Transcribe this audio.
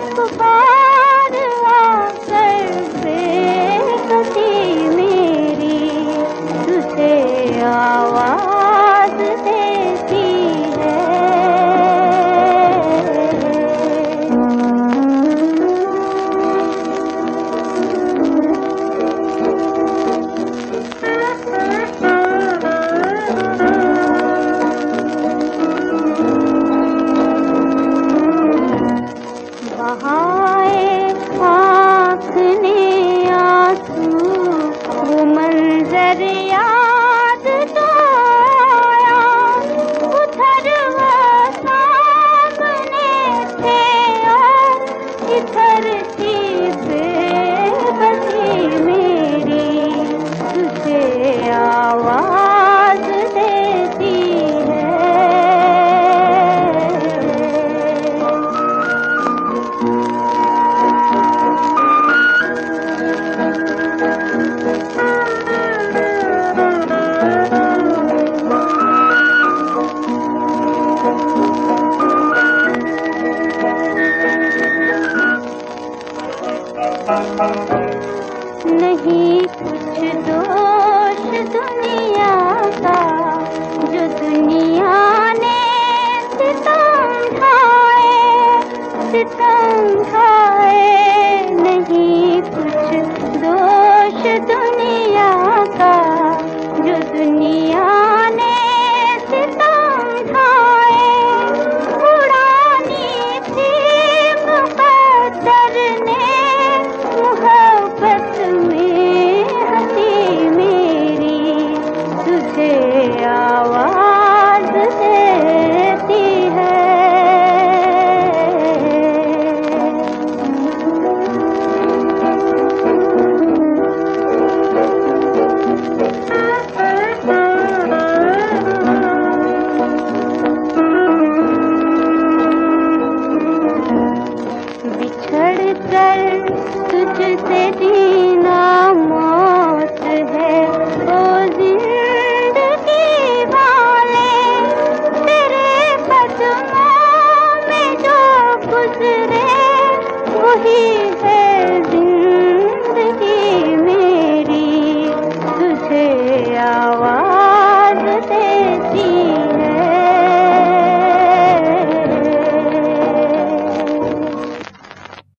Beautiful bird.